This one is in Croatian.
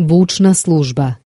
Bučna služba.